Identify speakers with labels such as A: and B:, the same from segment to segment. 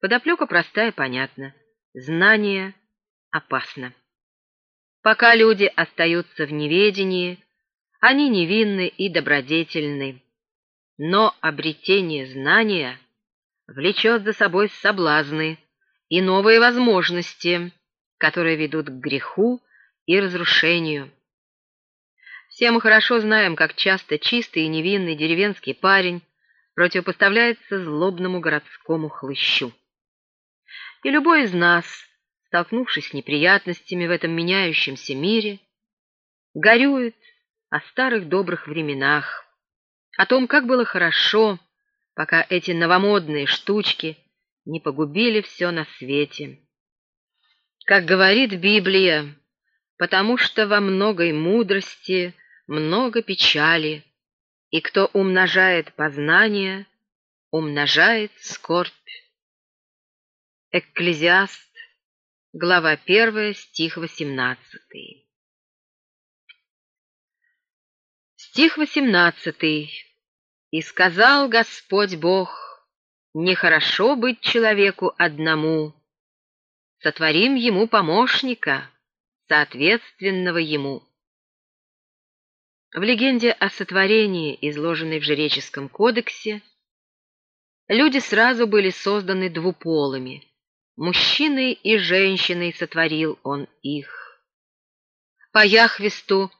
A: Подоплека простая, понятна. Знание опасно. Пока люди остаются в неведении, они невинны и добродетельны. Но обретение знания влечет за собой соблазны и новые возможности, которые ведут к греху и разрушению. Все мы хорошо знаем, как часто чистый и невинный деревенский парень противопоставляется злобному городскому хлыщу. И любой из нас, столкнувшись с неприятностями в этом меняющемся мире, горюет о старых добрых временах, о том, как было хорошо, пока эти новомодные штучки не погубили все на свете. Как говорит Библия, потому что во многой мудрости много печали, и кто умножает познание, умножает скорбь. Экклезиаст, глава 1, стих 18. Стих 18. «И сказал Господь Бог, нехорошо быть человеку одному, сотворим ему помощника, соответственного ему». В легенде о сотворении, изложенной в Жреческом кодексе, люди сразу были созданы двуполыми. Мужчиной и женщиной сотворил он их. По Яхвесту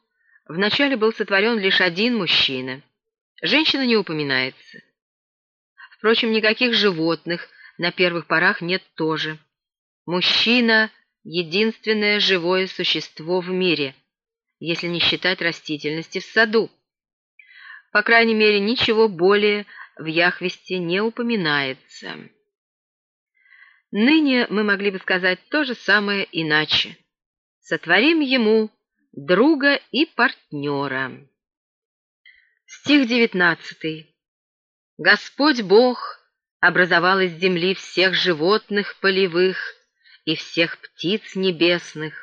A: вначале был сотворен лишь один мужчина. Женщина не упоминается. Впрочем, никаких животных на первых порах нет тоже. Мужчина — единственное живое существо в мире, если не считать растительности в саду. По крайней мере, ничего более в Яхвесте не упоминается. Ныне мы могли бы сказать то же самое иначе. Сотворим ему друга и партнера. Стих девятнадцатый. Господь Бог образовал из земли всех животных полевых и всех птиц небесных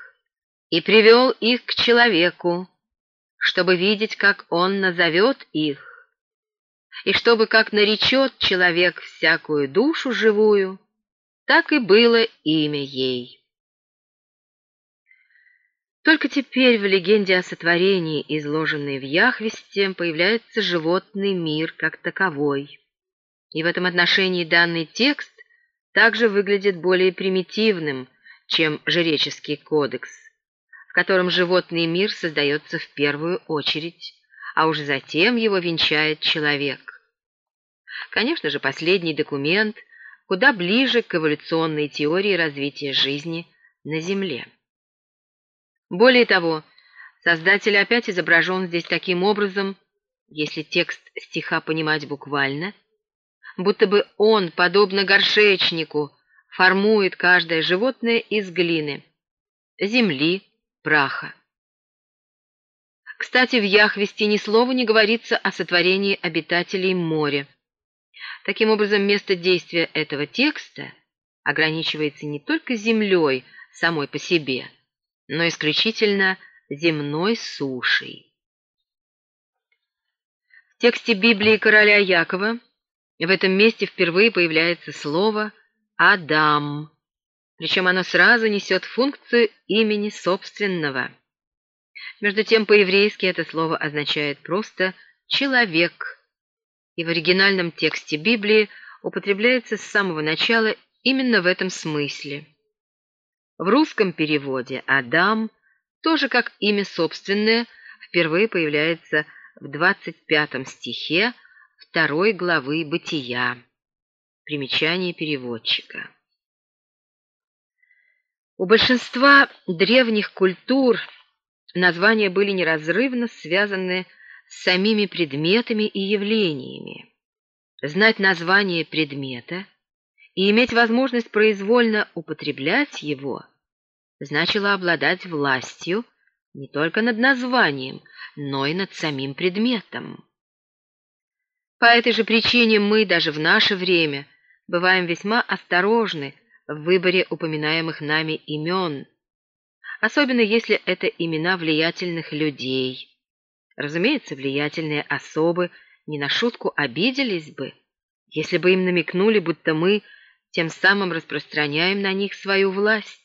A: и привел их к человеку, чтобы видеть, как он назовет их, и чтобы, как наречет человек всякую душу живую, так и было имя ей. Только теперь в легенде о сотворении, изложенной в Яхвесте, появляется животный мир как таковой. И в этом отношении данный текст также выглядит более примитивным, чем жреческий кодекс, в котором животный мир создается в первую очередь, а уж затем его венчает человек. Конечно же, последний документ – куда ближе к эволюционной теории развития жизни на Земле. Более того, создатель опять изображен здесь таким образом, если текст стиха понимать буквально, будто бы он, подобно горшечнику, формует каждое животное из глины, земли, праха. Кстати, в Яхвесте ни слова не говорится о сотворении обитателей моря. Таким образом, место действия этого текста ограничивается не только землей самой по себе, но исключительно земной сушей. В тексте Библии короля Якова в этом месте впервые появляется слово «Адам», причем оно сразу несет функцию имени собственного. Между тем, по-еврейски это слово означает просто «человек», и в оригинальном тексте Библии употребляется с самого начала именно в этом смысле. В русском переводе «Адам» тоже как имя собственное впервые появляется в 25 стихе второй главы «Бытия». Примечание переводчика. У большинства древних культур названия были неразрывно связаны с самими предметами и явлениями. Знать название предмета и иметь возможность произвольно употреблять его значило обладать властью не только над названием, но и над самим предметом. По этой же причине мы даже в наше время бываем весьма осторожны в выборе упоминаемых нами имен, особенно если это имена влиятельных людей, Разумеется, влиятельные особы не на шутку обиделись бы, если бы им намекнули, будто мы тем самым распространяем на них свою власть.